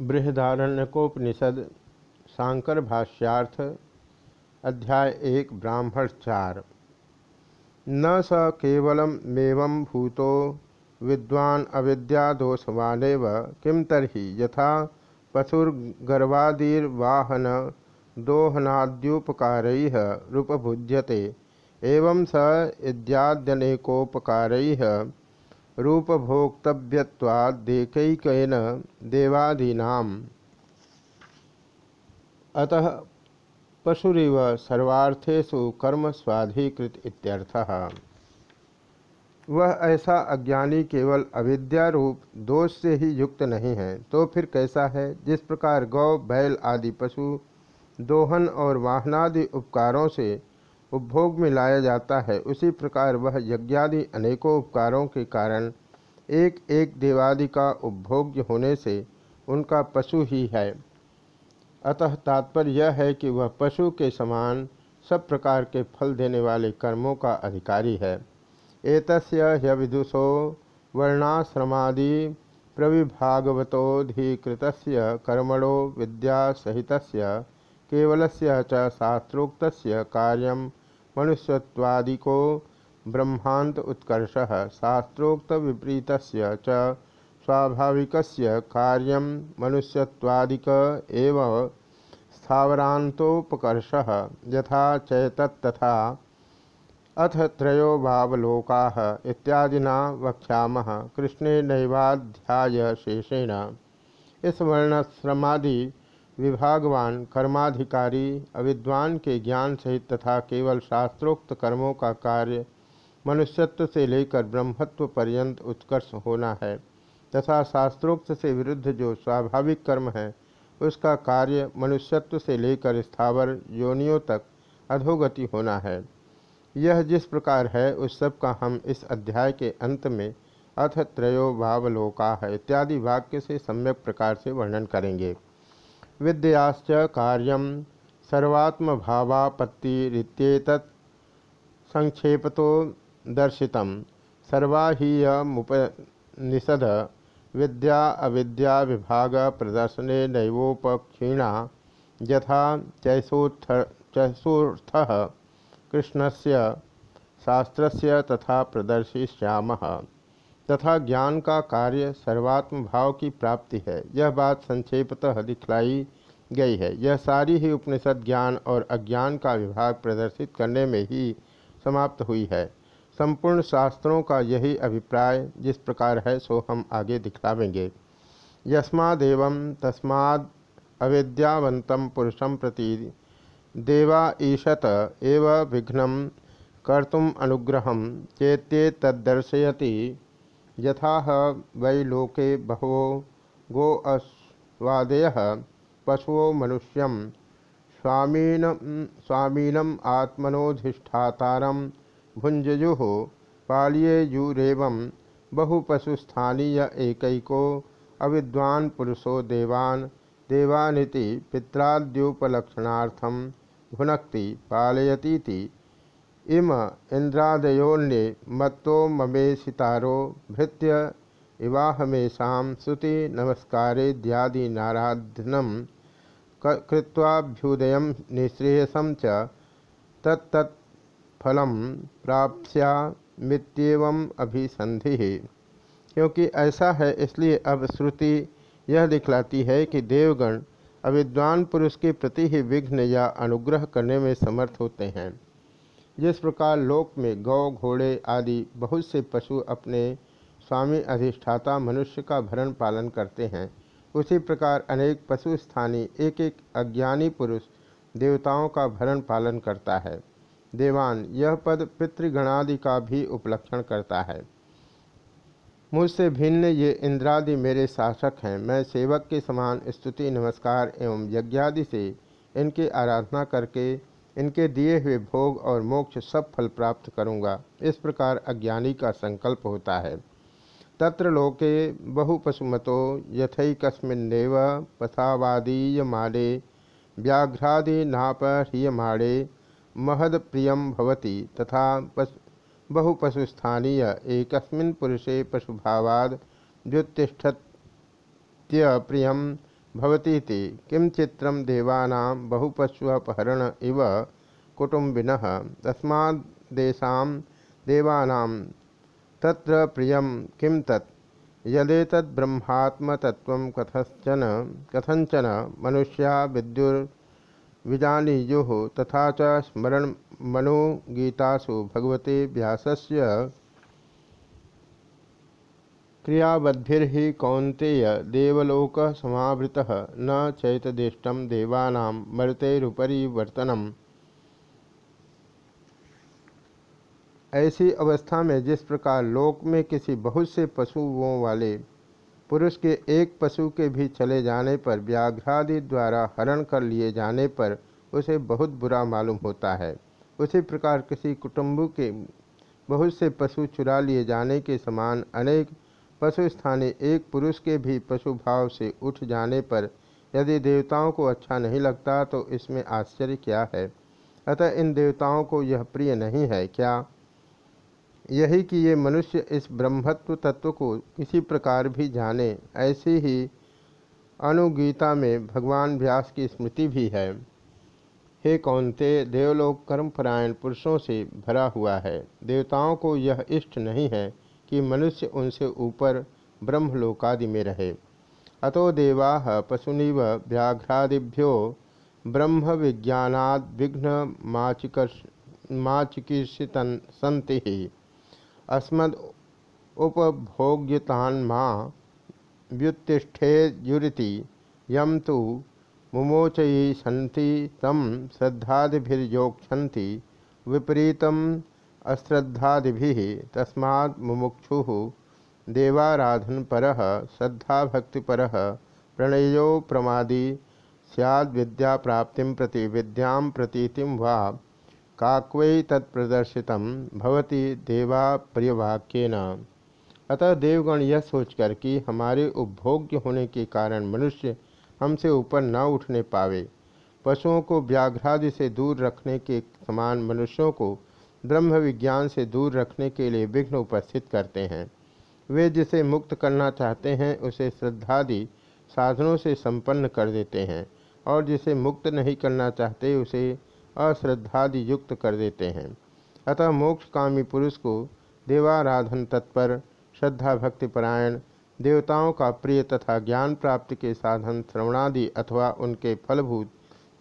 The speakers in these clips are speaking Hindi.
बृहदारण्यकोपनिषद शांकर भाष्यार्थ, अध्याय एक, ब्राह्मण चार। न स केवलम मेवं भूतो, विद्वान अविद्यादोषवानेव किम तरी यथा पशुर्गर्वादीर्वाहन दोहनाद्युपकार रूपभुज्यते, एवं स इद्याद्यनेकोपकार रूपभोक्तव्यवादेकैकन देवादीना अतः पशुरीव सर्वार्थेषु कर्म स्वाधिकृत इत्यर्थः। वह ऐसा अज्ञानी केवल अविद्या रूप दोष से ही युक्त नहीं है तो फिर कैसा है? जिस प्रकार गौ, बैल आदि पशु, दोहन और वाहनादि उपकारों से उपभोग में लाया जाता है। उसी प्रकार वह यज्ञादि अनेकों उपकारों के कारण एक एक देवादि का उपभोग्य होने से उनका पशु ही है। अतः तात्पर्य यह है कि वह पशु के समान सब प्रकार के फल देने वाले कर्मों का अधिकारी है। एतस्य विदुषो वर्णाश्रमादि प्रविभागवतोधिकृत कर्मणो विद्यासहित केवलस्य च शास्त्रोक्त कार्य मनुष्यवादिको ब्रह्मांत उत्कर्ष। शास्त्रोक्त विपरीत च स्वाभाविक कार्य मनुष्यवादिक एव स्थावरांतोपकर्ष यथा चैतत्तथा अथ त्रयो भावलोका इत्यादिना वक्षा कृष्णे नैवाध्याय शेषेण इस वर्णश्रमादि विभागवान, कर्माधिकारी, अविद्वान के ज्ञान सहित तथा केवल शास्त्रोक्त कर्मों का कार्य मनुष्यत्व से लेकर ब्रह्मत्व पर्यंत उत्कर्ष होना है, तथा शास्त्रोक्त से विरुद्ध जो स्वाभाविक कर्म है, उसका कार्य मनुष्यत्व से लेकर स्थावर योनियों तक अधोगति होना है। यह जिस प्रकार है, उस सब का हम इस अध्याय के अंत में अथ त्रयो भावलोका इत्यादि वाक्य से सम्यक प्रकार से वर्णन करेंगे। विद्याश्च कार्य सर्वात्म भावापत्तिरित्येत संक्षेपतो दर्शित। सर्वाहीयमुपनिषद विद्या अविद्या विभाग प्रदर्शन नैवोपक्षीणा यथा चैसोत्थ चैसोर्थ कृष्णस्य शास्त्रस्य तथा प्रदर्शिष्यामः। तथा ज्ञान का कार्य सर्वात्म भाव की प्राप्ति है। यह बात संक्षेपतः दिखलाई गई है। यह सारी ही उपनिषद ज्ञान और अज्ञान का विभाग प्रदर्शित करने में ही समाप्त हुई है। संपूर्ण शास्त्रों का यही अभिप्राय जिस प्रकार है, सो हम आगे दिखलावेंगे। यस्मादेव तस्माद अविद्यावंत पुरुषम प्रति देवा ईशत एव विघ्न कर्तुम अनुग्रह चेत्ये तदर्शयति यथा वै लोके बहवो गो अस्वादय पशुओ मनुष्यम। स्वामीन स्वामीनम आत्मनोधिष्ठातारम भुंजयु पालियेजुरेव बहुपशुस्थानीय एकैको अविद्वान पुरुषो देवान। देवानिति पित्राद्युपलक्षणार्थम। भुनक्ति पालयती इम इंद्रादयोन्ये मत्तो ममे सितारो भृत्य इवाहमेशा श्रुति नमस्कारेद्यादि नाराधनम कृत्वाभ्युदय निःश्रेयसम च तत्तत्फलम प्राप्स्या मित्येवं अभिसंधि क्योंकि ऐसा है, इसलिए अब श्रुति यह दिखलाती है कि देवगण अविद्वान पुरुष के प्रति ही विघ्न या अनुग्रह करने में समर्थ होते हैं। जिस प्रकार लोक में गौ, घोड़े आदि बहुत से पशु अपने स्वामी अधिष्ठाता मनुष्य का भरण पालन करते हैं, उसी प्रकार अनेक पशु स्थानी एक एक अज्ञानी पुरुष देवताओं का भरण पालन करता है। देवान यह पद पितृगणादि का भी उपलक्षण करता है। मुझसे भिन्न ये इंद्रादि मेरे शासक हैं। मैं सेवक के समान स्तुति, नमस्कार एवं यज्ञादि से इनकी आराधना करके इनके दिए हुए भोग और मोक्ष सब फल प्राप्त करूँगा। इस प्रकार अज्ञानी का संकल्प होता है। तत्र लोके बहुपशुमतो यथकस्मिन्नेव पथावादीयमाणे व्याघ्रादि नापह्रियमाणे महद प्रियम भवति तथा पश, बहुपशुस्थानीय एकस्मिन् पुरुषे पशुभावाद प्रियम भवती किं चित्रम देवानां बहुपश्वपहरण इव कुटुंबिनः तस्मादेशां देवानां तत्र प्रियं किं तत्? यदेतद् ब्रह्मात्मतत्त्वं कथंचन कथंचन मनुष्या विद्युर्विजानीयुः तथा च मनोगीतासु भगवते व्यासस्य क्रियाबद्धिर्हि कौन्तेय देवलोक समावृतः न चैतदिष्टम देवानां मरुतेरुपरिवर्तनम्। ऐसी अवस्था में जिस प्रकार लोक में किसी बहुत से पशुओं वाले पुरुष के एक पशु के भी चले जाने पर व्याघ्रादि द्वारा हरण कर लिए जाने पर उसे बहुत बुरा मालूम होता है। उसी प्रकार किसी कुटुंब के बहुत से पशु चुरा लिए जाने के समान अनेक पशु स्थानीय एक पुरुष के भी पशु भाव से उठ जाने पर यदि देवताओं को अच्छा नहीं लगता तो इसमें आश्चर्य क्या है? अतः इन देवताओं को यह प्रिय नहीं है क्या? यही कि ये मनुष्य इस ब्रह्मत्व तत्व को किसी प्रकार भी जाने, ऐसी ही अनुगीता में भगवान व्यास की स्मृति भी है। हे कौनते, देवलोक कर्मपरायण पुरुषों से भरा हुआ है। देवताओं को यह इष्ट नहीं है कि मनुष्य उनसे ऊपर ब्रह्मलोकादि में रहे। अतो देवा पशुनिव व्याघ्रादिभ्यो ब्रह्म विज्ञानाद विघ्न माचिकित संति अस्मद उपभोग्यतान्मा व्युत्तिष्ठेयुरिति यम तो मुमोचयी सन्ति तम श्रद्धादिभिर्योक्षन्ति विपरीतम अश्रद्धादि तस्मा मुमुक्षु देवाराधन पर श्रद्धा भक्तिपर प्रणयो प्रमादी सैद विद्या प्राप्ति प्रति विद्या प्रतीति वा, काक्वै तत्प्रदर्शित, भवती देवा प्रियवाक्यन अतः देवगण यह सोचकर कि हमारे उपभोग्य होने के कारण मनुष्य हमसे ऊपर न उठने पावे, पशुओं को व्याघ्रादि से दूर रखने के समान मनुष्यों को ब्रह्म विज्ञान से दूर रखने के लिए विघ्न उपस्थित करते हैं। वे जिसे मुक्त करना चाहते हैं, उसे श्रद्धादि साधनों से संपन्न कर देते हैं और जिसे मुक्त नहीं करना चाहते, उसे अश्रद्धादि युक्त कर देते हैं। अतः मोक्षकामी पुरुष को देवाराधन तत्पर श्रद्धा भक्ति परायण देवताओं का प्रिय तथा ज्ञान प्राप्ति के साधन श्रवणादि अथवा उनके फलभूत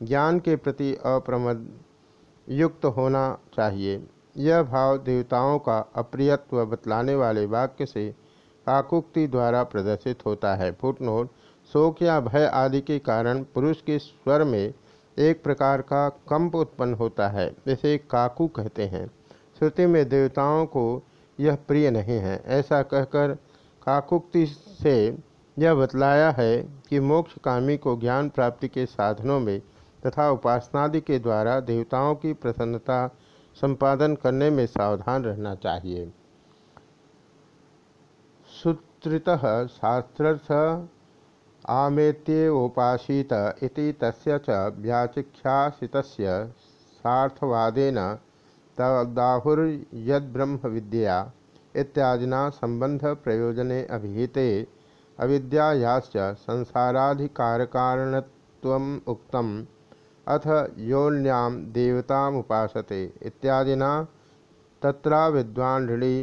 ज्ञान के प्रति अप्रमद युक्त होना चाहिए। यह भाव देवताओं का अप्रियत्व बतलाने वाले वाक्य से काकुक्ति द्वारा प्रदर्शित होता है। फुटनोट, शोक या भय आदि के कारण पुरुष के स्वर में एक प्रकार का कंप उत्पन्न होता है, इसे काकू कहते हैं। श्रुति में देवताओं को यह प्रिय नहीं है। ऐसा कहकर काकुक्ति से यह बतलाया है कि मोक्ष कामी को ज्ञान प्राप्ति के साधनों में तथा उपासनादि के द्वारा देवताओं की प्रसन्नता संपादन करने में सावधान रहना चाहिए। सूत्रित शास्त्रर्थ आमेत्योपासीत इति तस्य सार्थवादेन तदाहुर्यद्ब्रह्मविद्या इत्यादिना संबंध प्रयोजने अभिहिते अविद्यायाश्च संसाराधिकारकारणत्वम् उक्तम्। अथ योन्यां देवतामुपासते इत्यादिना तत्रा विद्वान् ऋणी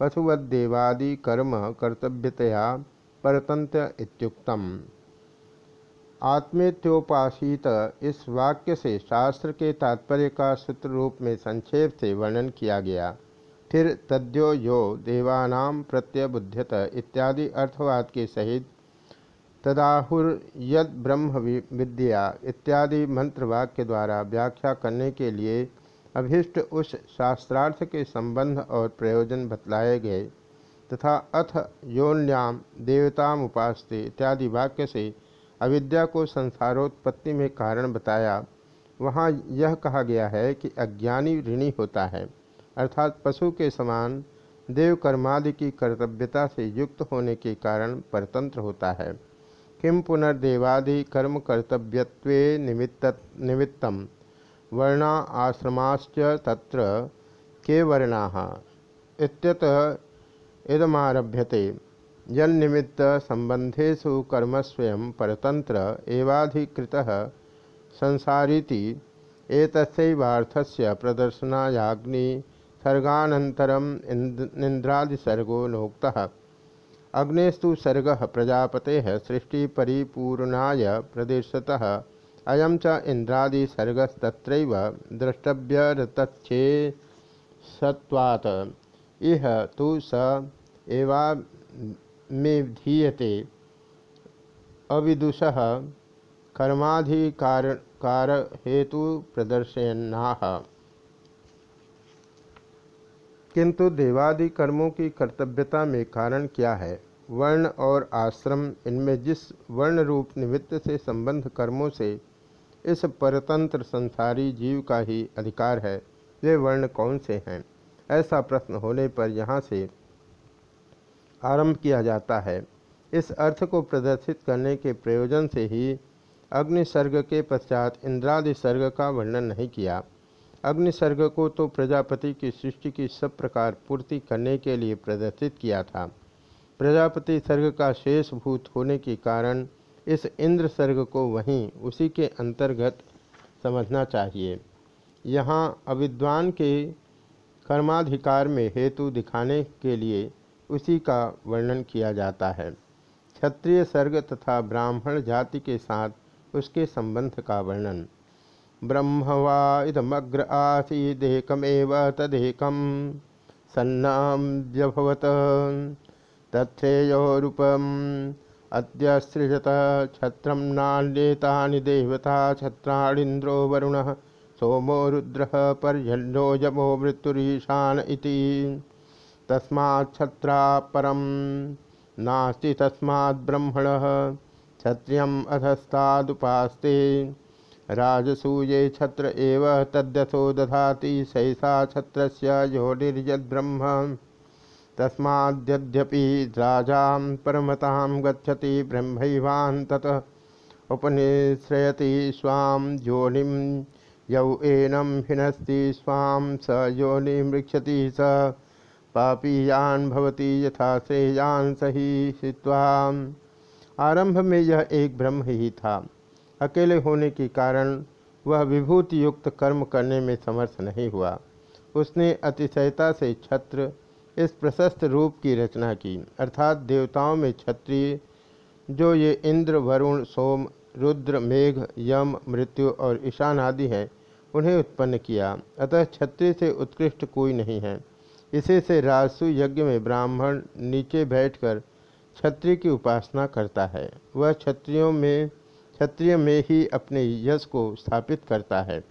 पशुवद्देवादिकर्म कर्तव्यतया परतंत्र इत्युक्तम। आत्मेत्योपासित इस वाक्य से शास्त्र के तात्पर्य का सूत्र रूप में संक्षेप से वर्णन किया गया। फिर तद्यो यो देवानाम प्रत्यबुध्यत इत्यादि अर्थवाद के सहित तदाहुर यद ब्रह्म विद्या इत्यादि मंत्रवाक्य द्वारा व्याख्या करने के लिए अभिष्ट उस शास्त्रार्थ के संबंध और प्रयोजन बतलाए गए, तथा अथ योन्याम, देवताम उपासते इत्यादि वाक्य से अविद्या को संसारोत्पत्ति में कारण बताया। वहाँ यह कहा गया है कि अज्ञानी ऋणी होता है, अर्थात पशु के समान देव कर्मादि की कर्तव्यता से युक्त होने के कारण परतंत्र होता है। किम पुनर्देवादि कर्म कर्तव्यत्व निमित्त? निमित्तम वर्णा आश्रमाश्च तत्र के वर्णा? इत्यतः इदमारभ्यते। जन निमित्त संबंधेशु कर्मस्वयं परतंत्र एवाधिकृत संसारीति। एतस्यैवार्थस्य प्रदर्शनायाग्नि सर्गानन्तरम् इन्द्रादिसर्गो नोक्तः। अग्नेस्तु सर्ग प्रजापते सृष्टिपरिपूर्णाय प्रदेशतः अयम च इंद्रादिसर्गस्तत्रैव द्रष्टव्यरतच्छे सत्वात् इह तु स अविदुषः कर्माधिकार हेतु प्रदर्शयन्नाह किंतु देवादि कर्मों की कर्तव्यता में कारण क्या है? वर्ण और आश्रम, इनमें जिस वर्ण रूप निमित्त से संबंध कर्मों से, इस परतंत्र संसारी जीव का ही अधिकार है, वे वर्ण कौन से हैं? ऐसा प्रश्न होने पर यहाँ से आरंभ किया जाता है। इस अर्थ को प्रदर्शित करने के प्रयोजन से ही अग्नि सर्ग के पश्चात इंद्रादि सर्ग का वर्णन नहीं किया। अग्नि सर्ग को तो प्रजापति की सृष्टि की सब प्रकार पूर्ति करने के लिए प्रदर्शित किया था। प्रजापति सर्ग का शेष भूत होने के कारण इस इंद्र सर्ग को वहीं उसी के अंतर्गत समझना चाहिए। यहाँ अविद्वान के कर्माधिकार में हेतु दिखाने के लिए उसी का वर्णन किया जाता है। क्षत्रिय सर्ग तथा ब्राह्मण जाति के साथ उसके संबंध का वर्णन। ब्रह्म वा इदमग्र आसीदेकमेव तदेकम सन्नाम्यभवत तथ्रेयोरूपम अद्य सृजत छत्र नान्येतानि देवता छत्राणीन्द्रो वरुण सोमो रुद्र पर्जन्यो यमो मृत्युरीशान इति। तस्माच्छत्रा परम नास्ति तस्माद्ब्रह्मणः क्षत्रियम् अधस्तादुपास्ते। राजसूये छत्र एव तद्यथो दधाति सैषा छत्रस्य योनिर्यद्ब्रह्म। तस्माद्यद्यपि राजां परमतां गच्छति ब्रह्मैवान् ततः उपनिश्रयति स्वां योनिं, यौ एनं हिनस्ति स्वां स योनिमृक्षति स। पापीयान भवती यथा श्रेयान सही हित्वा आरंभ में यह एक ब्रह्म ही था। अकेले होने के कारण वह विभूति युक्त कर्म करने में समर्थ नहीं हुआ। उसने अतिशयता से छत्र इस प्रशस्त रूप की रचना की, अर्थात देवताओं में क्षत्रिय, जो ये इंद्र, वरुण, सोम, रुद्र, मेघ, यम, मृत्यु और ईशान आदि हैं, उन्हें उत्पन्न किया। अतः क्षत्रिय से उत्कृष्ट कोई नहीं है। इसी से राजसु यज्ञ में ब्राह्मण नीचे बैठकर क्षत्रिय की उपासना करता है। वह क्षत्रियों में क्षत्रिय में ही अपने यश को स्थापित करता है।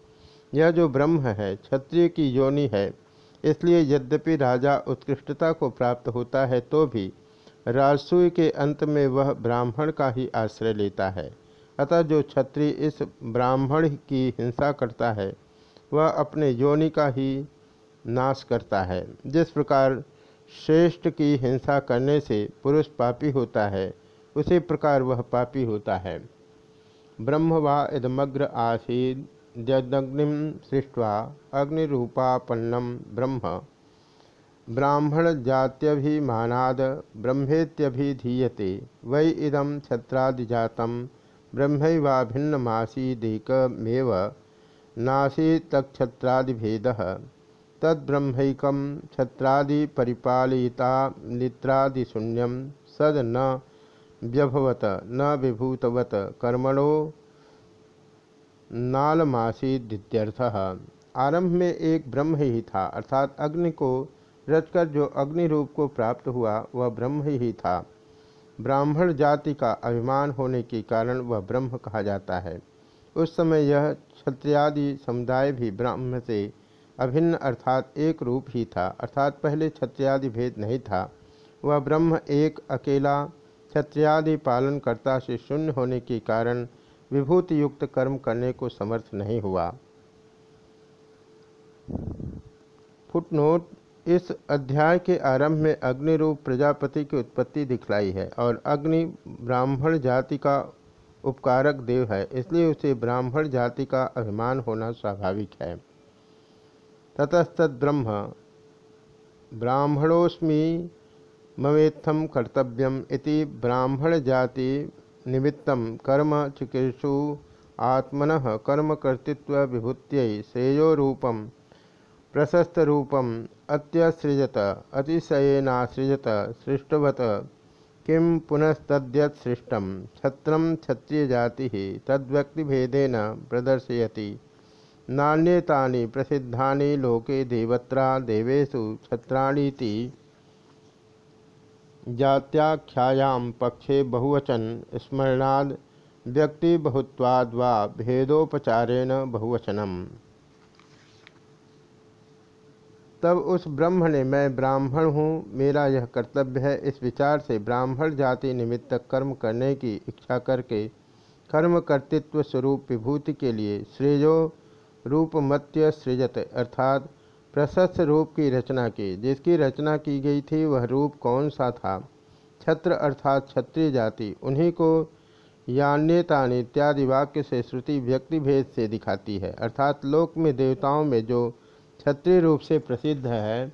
यह जो ब्रह्म है, क्षत्रिय की योनि है, इसलिए यद्यपि राजा उत्कृष्टता को प्राप्त होता है तो भी राजसूय के अंत में वह ब्राह्मण का ही आश्रय लेता है। अतः जो क्षत्रिय इस ब्राह्मण की हिंसा करता है, वह अपने योनि का ही नाश करता है। जिस प्रकार श्रेष्ठ की हिंसा करने से पुरुष पापी होता है, उसी प्रकार वह पापी होता है। ब्रह्म वा इदमग्र आसीद्यग्निम सृष्ट्वा अग्निरूपापन्नम ब्रह्म। ब्राह्मण जात्यभिमानाद ब्रह्मेत्यभिधीयते, वै इदम छत्रादिजातं, ब्रह्मैवाभिन्नमासीदेकमेव नासीतक्षत्रादिभेदः तद्ब्रह्मैकं छत्रादिपरिपालयिता निद्रादिशून्यं सद न व्यभवत, न विभूतवत, कर्मणो नालमासीद्यर्थ आरंभ में एक ब्रह्म ही था, अर्थात अग्नि को रचकर जो अग्नि रूप को प्राप्त हुआ, वह ब्रह्म ही था। ब्राह्मण जाति का अभिमान होने के कारण वह ब्रह्म कहा जाता है। उस समय यह क्षत्रियादि समुदाय भी ब्रह्म से अभिन्न, अर्थात एक रूप ही था, अर्थात पहले क्षत्रियादि भेद नहीं था। वह ब्रह्म एक अकेला क्षत्रियादि पालनकर्ता से शून्य होने के कारण विभूति युक्त कर्म करने को समर्थ नहीं हुआ। फुटनोट इस अध्याय के आरंभ में अग्नि रूप प्रजापति की उत्पत्ति दिखलाई है और अग्नि ब्राह्मण जाति का उपकारक देव है, इसलिए उसे ब्राह्मण जाति का अभिमान होना स्वाभाविक है। ततस्तद ब्रह्म ब्राह्मणोस्मी ममेत्थम कर्तव्यम इति ब्राह्मण जाति निमित्तम कर्म चिकीर्षु आत्मन कर्म कर्तृत्व विभूत श्रेयो रूपम अत्यसृजत, अतिशयनासृजत, सृष्टवत। किं पुनस्तद्यत्सृष्टम छत्रम क्षत्रिय जाति तद्व्यक्तिभेदेन प्रदर्शयति। नान्यतानि प्रसिद्धानि लोके देवत्रा देवेशु छत्राणीति जात्याख्यायां पक्षे बहुवचन स्मरणाद व्यक्ति बहुत्वाद वा भेदोपचारेण बहुवचनम। तब उस ब्रह्म ने, मैं ब्राह्मण हूँ, मेरा यह कर्तव्य है इस विचार से ब्राह्मण जाति निमित्त कर्म करने की इच्छा करके कर्म कर्तृत्व स्वरूप विभूति के लिए श्रेयो रूपमत्य सृजत, अर्थात प्रशस्त रूप की रचना की। जिसकी रचना की गई थी, वह रूप कौन सा था? छत्र अर्थात क्षत्रिय जाति। उन्हीं को यान्यतान इत्यादि वाक्य से श्रुति व्यक्ति भेद से दिखाती है। अर्थात लोक में देवताओं में जो क्षत्रिय रूप से प्रसिद्ध है,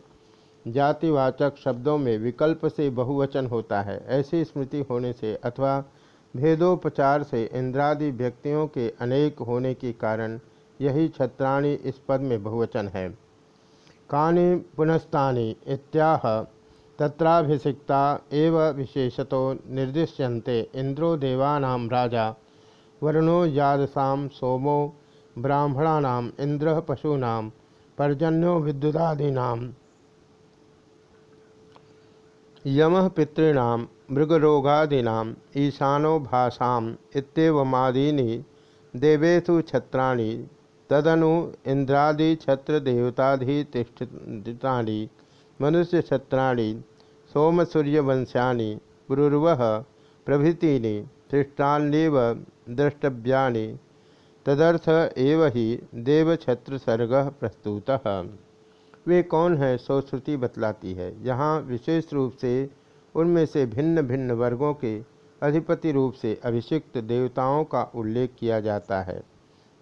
जातिवाचक शब्दों में विकल्प से बहुवचन होता है। ऐसी स्मृति होने से अथवा भेदोपचार से इंद्रादि व्यक्तियों के अनेक होने के कारण यही छत्राणी इस पद में बहुवचन है। कानि पुनस्तानि इत्याह तत्राभिषिक्ता एव विशेषतो निर्दिश्यन्ते। इंद्रो देवानां राजा, वरुणो यादसा, सोमो ब्राह्मणानाम इंद्र पशूनाम पर्जन्यो विद्युदादीना, यम पितृण, मृगरोगादीना, ईशानो भाषाम इतमादीनि देवेशु छत्राणि तदनु इंद्रादि छत्र देवताधिष्ठितानि मनुष्य छत्राणि सोम सूर्यवंशानि पुरुर्व प्रभृतीनि सृष्टान्यव द्रष्टव्यानि, तदर्थ एव ही देवछत्र सर्ग प्रस्तुत। वे कौन है, सो श्रुति बतलाती है। यहाँ विशेष रूप से उनमें से भिन्न भिन्न वर्गों के अधिपति रूप से अभिषिक्त देवताओं का उल्लेख किया जाता है।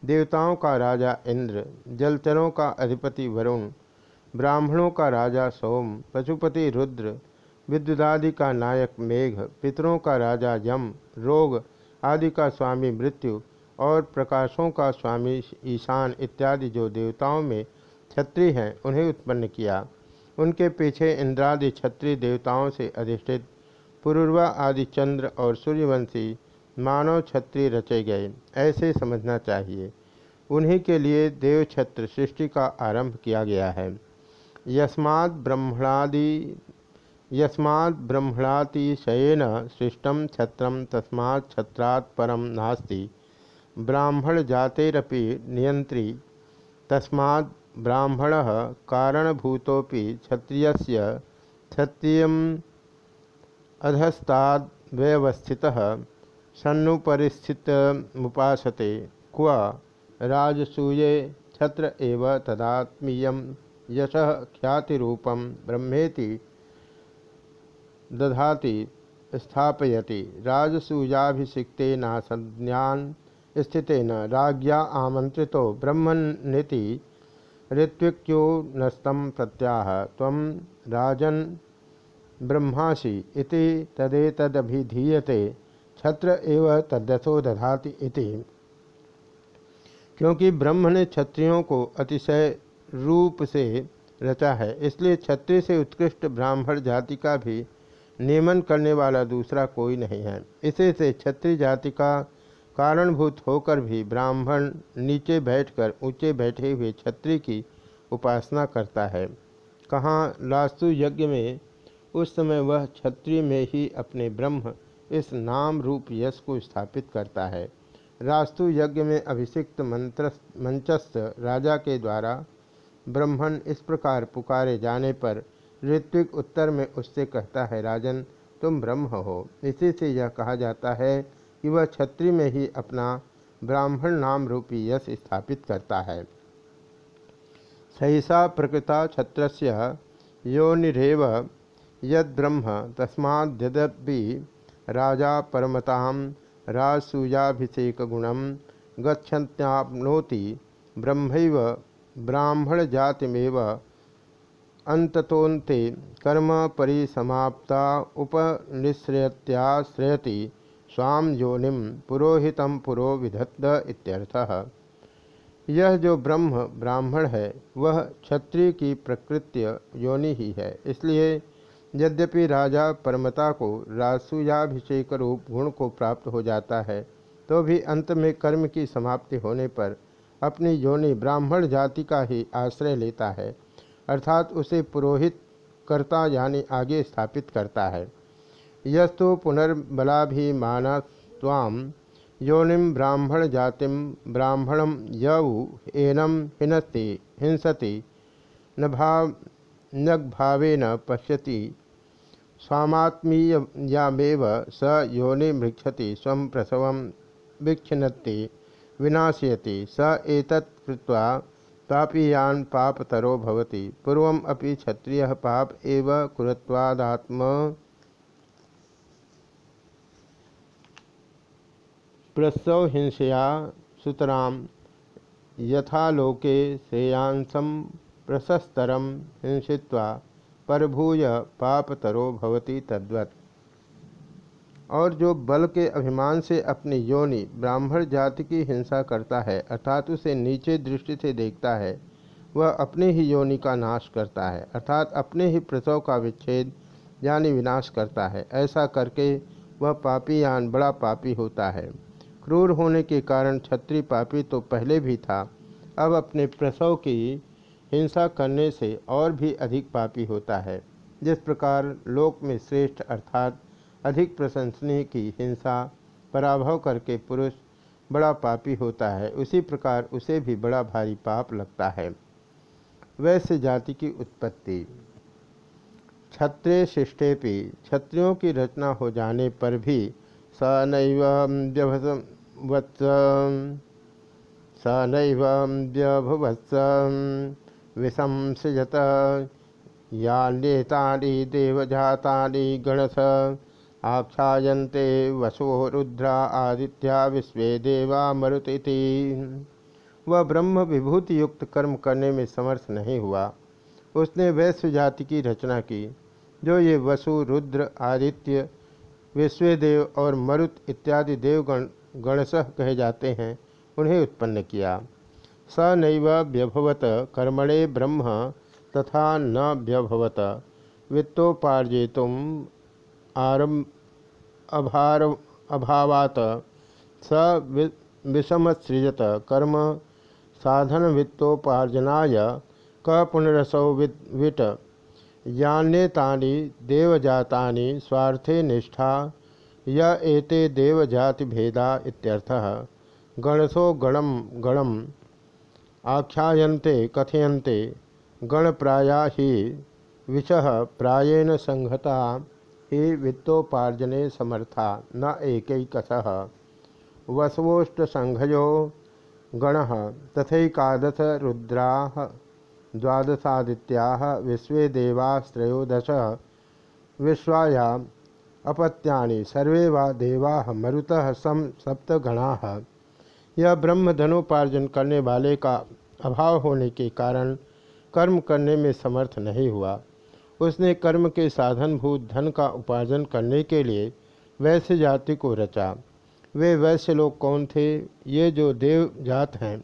देवताओं का राजा इंद्र, जलचरों का अधिपति वरुण, ब्राह्मणों का राजा सोम, पशुपति रुद्र, विद्युदादि का नायक मेघ, पितरों का राजा यम, रोग आदि का स्वामी मृत्यु और प्रकाशों का स्वामी ईशान इत्यादि जो देवताओं में छत्री हैं, उन्हें उत्पन्न किया। उनके पीछे इंद्रादि छत्री देवताओं से अधिष्ठित, पुरुर्वा आदि चंद्र और सूर्यवंशी मानव छत्री रचे गए। ऐसे समझना चाहिए। उन्हीं के लिए देव छत्र सृष्टि का आरंभ किया गया है। यस्मात् ब्रह्मणादि यस्मात् ब्रह्मणातिशयेन सृष्टम छत्रम तस्मात् छत्रात् परम नास्ति। ब्राह्मण जातेरपि नियंत्री तस्मा ब्राह्मण कारणभूतोपि क्षत्रिय क्षत्रिय अधस्तादव्यवस्थित सन्नुपरिस्थित मुपासते, क्व राजसूये छत्र एव तदात्मीय, यश ख्यातिरूपम ब्रह्मेति दधाति, स्थापयति। राजसूयाभिषिक्तेनासज्ञान स्थितेन राज्ञा आमंत्रित ब्रह्मनीति ऋत्विक्यो नस्तम प्रत्याह तम राजन ब्रह्मासि इति तदेतदभिधीयते। छत्र एव तद्दसो दधाति इति। क्योंकि ब्रह्म ने क्षत्रियों को अतिशय रूप से रचा है, इसलिए क्षत्रिय से उत्कृष्ट ब्राह्मण जाति का भी नियमन करने वाला दूसरा कोई नहीं है। इसे से क्षत्रिय जाति का कारणभूत होकर भी ब्राह्मण नीचे बैठकर ऊँचे बैठे हुए छत्री की उपासना करता है। कहाँ लास्तु यज्ञ में उस समय वह क्षत्रिय में ही अपने ब्रह्म इस नाम रूप यश को स्थापित करता है। रास्तु यज्ञ में अभिषिक्त मंत्र मंचस्थ राजा के द्वारा ब्राह्मण इस प्रकार पुकारे जाने पर ऋत्विक उत्तर में उससे कहता है, राजन, तुम ब्रह्म हो। इसी से यह कहा जाता है कि वह छत्री में ही अपना ब्राह्मण नाम रूपी यश स्थापित करता है। सहिषा प्रकृता छत्र योनिरेव ब्रह्म तस्माद्यदपि राजा परमता राजसूयाभिषेक गुणम गच्छन्त्याप्नोति ब्रह्म ब्राह्मण जातिमेव अंततोन्ते कर्म परिसमाप्ता उपनिश्रयत्याश्रयति स्वाम योनिम पुरोहित पुरो विधत्त इत्यर्थः। यह जो ब्रह्म ब्राह्मण है, वह क्षत्रिय की प्रकृत्य योनि ही है, इसलिए यद्यपि राजा परमता को रासुयाभिषेक रूप गुण को प्राप्त हो जाता है तो भी अंत में कर्म की समाप्ति होने पर अपनी योनि ब्राह्मण जाति का ही आश्रय लेता है, अर्थात उसे पुरोहित करता यानी आगे स्थापित करता है। यस्तु पुनर्बलाभिमाना स्वाम योनिम ब्राह्मण जातिम ब्राह्मणम यऊ एनम हिनस्ति, हिंसति न भाव न भावेन पश्यति स्वात्मीयामेव स योनि मृक्षति स्व प्रसव विक्षिन्नति विनाशयति। स एतत् पापीयान पापतरो भवति। पूर्वम अपि क्षत्रिय पाप एव कुरत्वादात्म। प्रसव हिंसया सुतराम यथालोके श्रेयांसम प्रशस्तरम हिंसित्वा परभूय पापतरो भवती तद्वत्। और जो बल के अभिमान से अपनी योनि ब्राह्मण जाति की हिंसा करता है, अर्थात उसे नीचे दृष्टि से देखता है, वह अपने ही योनि का नाश करता है, अर्थात अपने ही प्रसव का विच्छेद यानी विनाश करता है। ऐसा करके वह पापी यान बड़ा पापी होता है। क्रूर होने के कारण क्षत्रिय पापी तो पहले भी था, अब अपने प्रसव की हिंसा करने से और भी अधिक पापी होता है। जिस प्रकार लोक में श्रेष्ठ अर्थात अधिक प्रशंसनीय की हिंसा, पराभव करके पुरुष बड़ा पापी होता है, उसी प्रकार उसे भी बड़ा भारी पाप लगता है। वैश्य जाति की उत्पत्ति। क्षत्रिय शिष्टेपि क्षत्रियों की रचना हो जाने पर भी स नैवत्स स नैव्यभुवत्स विषम सृजत यान्येतानि देवजातानि गणस। आख्यायन्ते वसो रुद्रा आदित्या विश्व देवा मरुति वह ब्रह्म विभूति युक्त कर्म करने में समर्थ नहीं हुआ। उसने वैश्य जाति की रचना की, जो ये वसु, रुद्र, आदित्य, विश्वदेव और मरुत इत्यादि देवगण गणश कहे जाते हैं, उन्हें उत्पन्न किया। स नैव व्यभवत, कर्मणे ब्रह्म तथा न व्यभवत। वित्तोपार्जेतुम आरम अभार अभावात। स विषमसृजत, कर्म साधन वित्तोपार्जनाय क पुनरसौ विट। यान्येतानि देवजातानि स्वार्थे निष्ठा, य एते देवजाति भेदा इत्यर्थः। गणसो गणम गणम। आख्यायन्ते, कथयन्ते, गणप्राया ही विषः प्रायेण संहता, ही वित्तोपार्जने समर्था, न एकैकश। वसवोष्ट संघयो गण तथकादश रुद्रा, द्वादशादित्या, विश्व देवास्त्रयोदश विश्वाया अपत्यानि, सर्वे वा देवा मरुतः सम सप्तगणा। यह ब्रह्म धनोपार्जन करने वाले का अभाव होने के कारण कर्म करने में समर्थ नहीं हुआ। उसने कर्म के साधनभूत धन का उपार्जन करने के लिए वैश्य जाति को रचा। वे वैश्य लोग कौन थे? ये जो देव जात हैं।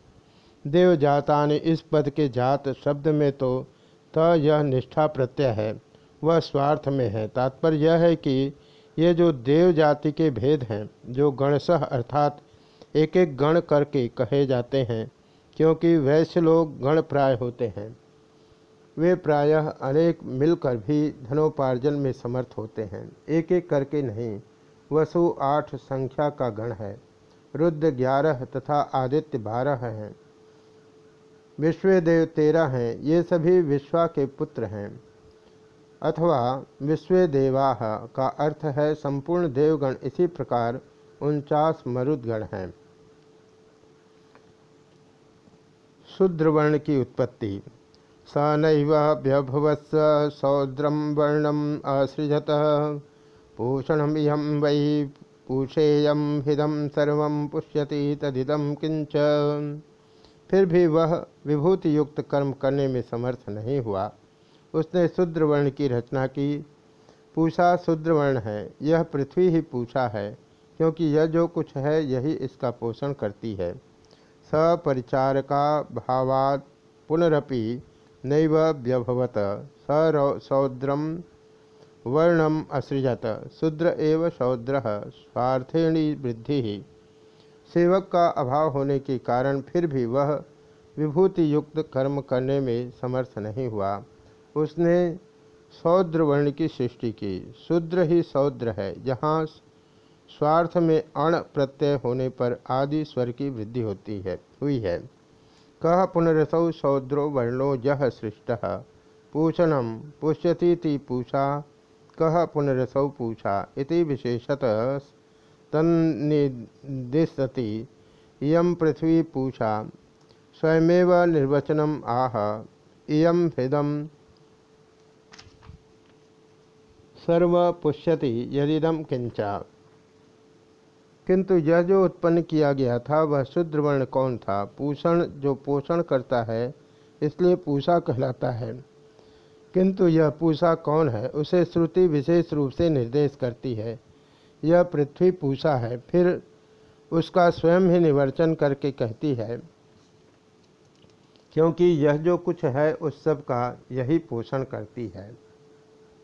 देव जाता ने इस पद के जात शब्द में तो त यह निष्ठा प्रत्यय है, वह स्वार्थ में है। तात्पर्य यह है कि ये जो देव जाति के भेद हैं, जो गणसह अर्थात एक एक गण करके कहे जाते हैं, क्योंकि वैश्य लोग गण प्राय होते हैं। वे प्रायः अनेक मिलकर भी धनोपार्जन में समर्थ होते हैं। एक एक करके नहीं, वसु आठ संख्या का गण है। रुद्र ग्यारह तथा आदित्य बारह हैं। विश्वदेव तेरह हैं, ये सभी विश्वा के पुत्र हैं। अथवा विश्वदेवा का अर्थ है संपूर्ण देवगण इसी प्रकार उनचास मरुदगण हैं। शूद्रवर्ण की उत्पत्ति। स नैवभ्यभुवत्स सौद्रम वर्णम असृजत पूषणमिहं वै पूषेयम हिदम सर्व पुष्यति तदिदम किंच फिर भी वह विभूति युक्त कर्म करने में समर्थ नहीं हुआ। उसने शूद्र वर्ण की रचना की। पूषा शूद्र वर्ण है। यह पृथ्वी ही पूछा है। क्योंकि यह जो कुछ है, यही इसका पोषण करती है। सपरिचारका भावात पुनरपि नैव व्यभवत सौद्रम वर्णम असृजत, शूद्र एव शौद्र, स्वार्थेणी वृद्धि। सेवक का अभाव होने के कारण फिर भी वह विभूति युक्त कर्म करने में समर्थ नहीं हुआ। उसने शौद्र वर्ण की सृष्टि की। शूद्र ही शौद्र है, जहाँ स्वार्थ में अण प्रत्यय होने पर आदि स्वर की वृद्धि होती है, हुई है। कह पुनरसौ शौद्रो वर्णो जह सृष्ट पूषणम पुष्यती पूषा, कह पुनरसौ पूछा इति विशेषत तन्निदिशति इं पृथ्वी पूषा, स्वयमेव निर्वचनम आह इं हृदम सर्व पुष्यति यदिदम किंचा किंतु यह जो उत्पन्न किया गया था, वह शुद्ध वर्ण कौन था? पूषण जो पोषण करता है, इसलिए पूषा कहलाता है। किंतु यह पूषा कौन है, उसे श्रुति विशेष रूप से निर्देश करती है। यह पृथ्वी पूषा है, फिर उसका स्वयं ही निवर्चन करके कहती है। क्योंकि यह जो कुछ है, उस सब का यही पोषण करती है।